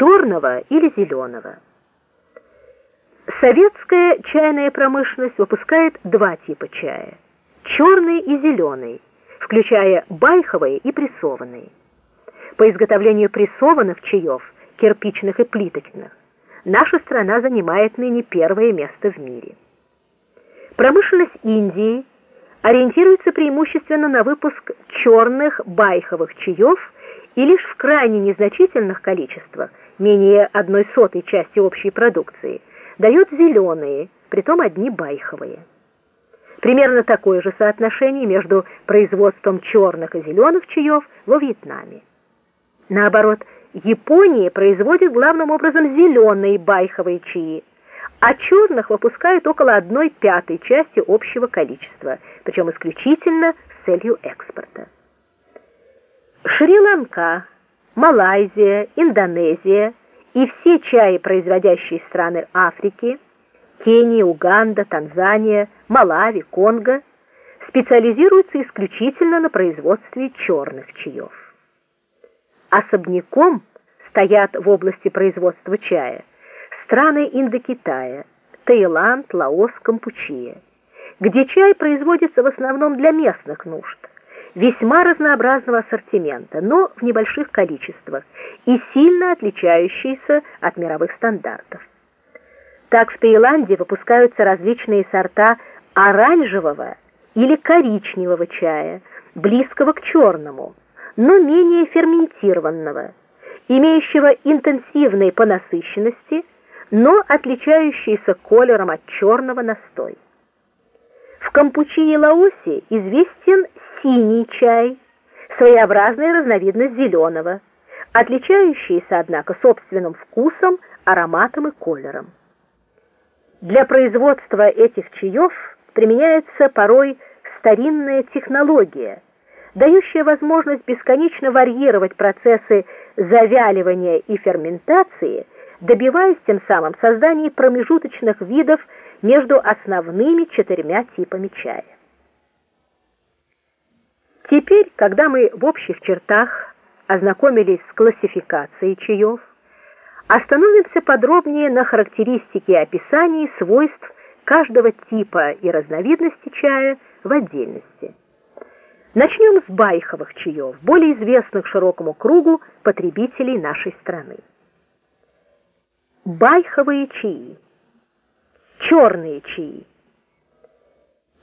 черного или зеленого. Советская чайная промышленность выпускает два типа чая – черный и зеленый, включая байховые и прессованные. По изготовлению прессованных чаев, кирпичных и плиточных, наша страна занимает ныне первое место в мире. Промышленность Индии ориентируется преимущественно на выпуск черных байховых чаев и лишь в крайне незначительных количествах, менее одной сотой части общей продукции, дает зеленые, притом одни байховые. Примерно такое же соотношение между производством черных и зеленых чаев во Вьетнаме. Наоборот, Япония производит главным образом зеленые байховые чаи, а черных выпускают около одной пятой части общего количества, причем исключительно с целью экспорта. Шри-Ланка, Малайзия, Индонезия и все чаи, производящие страны Африки, Кения, Уганда, Танзания, Малави, Конго, специализируются исключительно на производстве черных чаев. Особняком стоят в области производства чая страны Индокитая, Таиланд, Лаос, Кампучия, где чай производится в основном для местных нужд, весьма разнообразного ассортимента, но в небольших количествах и сильно отличающийся от мировых стандартов. Так в Таиланде выпускаются различные сорта оранжевого или коричневого чая, близкого к черному, но менее ферментированного, имеющего интенсивные по насыщенности, но отличающиеся колером от черного настой. В Кампучи и Лаосе известен синий чай, своеобразная разновидность зеленого, отличающийся, однако, собственным вкусом, ароматом и колером. Для производства этих чаев применяется порой старинная технология, дающая возможность бесконечно варьировать процессы завяливания и ферментации, добиваясь тем самым создания промежуточных видов между основными четырьмя типами чая. Теперь, когда мы в общих чертах ознакомились с классификацией чаев, остановимся подробнее на характеристике и описании свойств каждого типа и разновидности чая в отдельности. Начнем с байховых чаев, более известных широкому кругу потребителей нашей страны. Байховые чаи. Черные чаи.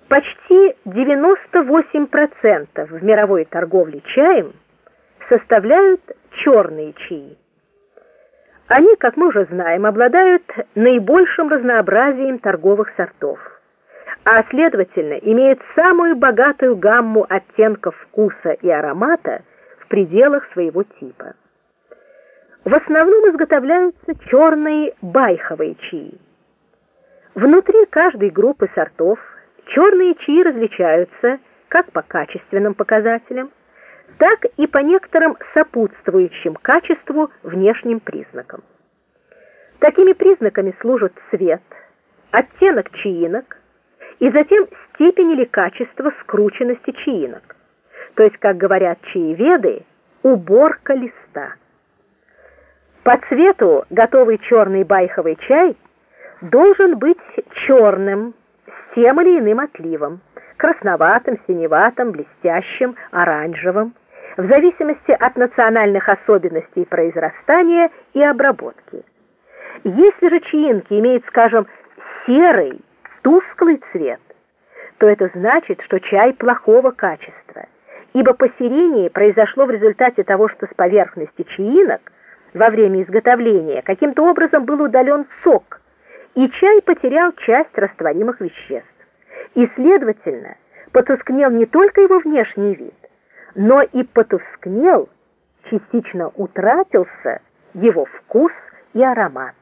Почти 98% в мировой торговле чаем составляют черные чаи. Они, как мы уже знаем, обладают наибольшим разнообразием торговых сортов, а следовательно имеют самую богатую гамму оттенков вкуса и аромата в пределах своего типа. В основном изготовляются черные байховые чаи. Внутри каждой группы сортов черные чаи различаются как по качественным показателям, так и по некоторым сопутствующим качеству внешним признакам. Такими признаками служат цвет, оттенок чаинок и затем степень или качество скрученности чаинок, то есть, как говорят чаеведы, уборка листа. По цвету готовый черный байховый чай должен быть черным, тем или иным отливом, красноватым, синеватым, блестящим, оранжевым, в зависимости от национальных особенностей произрастания и обработки. Если же чаинки имеют, скажем, серый, тусклый цвет, то это значит, что чай плохого качества, ибо посерение произошло в результате того, что с поверхности чаинок во время изготовления каким-то образом был удален сок, и чай потерял часть растворимых веществ. И, следовательно, потускнел не только его внешний вид, но и потускнел, частично утратился его вкус и аромат.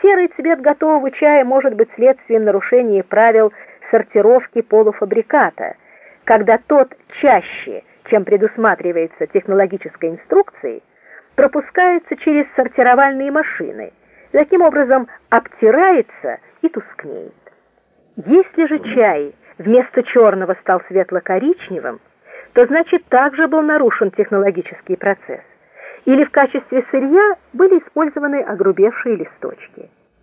Серый цвет готового чая может быть следствием нарушения правил сортировки полуфабриката, когда тот чаще, чем предусматривается технологической инструкцией, пропускается через сортировальные машины, таким образом обтирается и тускнеет. Если же чай вместо черного стал светло-коричневым, то значит также был нарушен технологический процесс, или в качестве сырья были использованы огрубевшие листочки.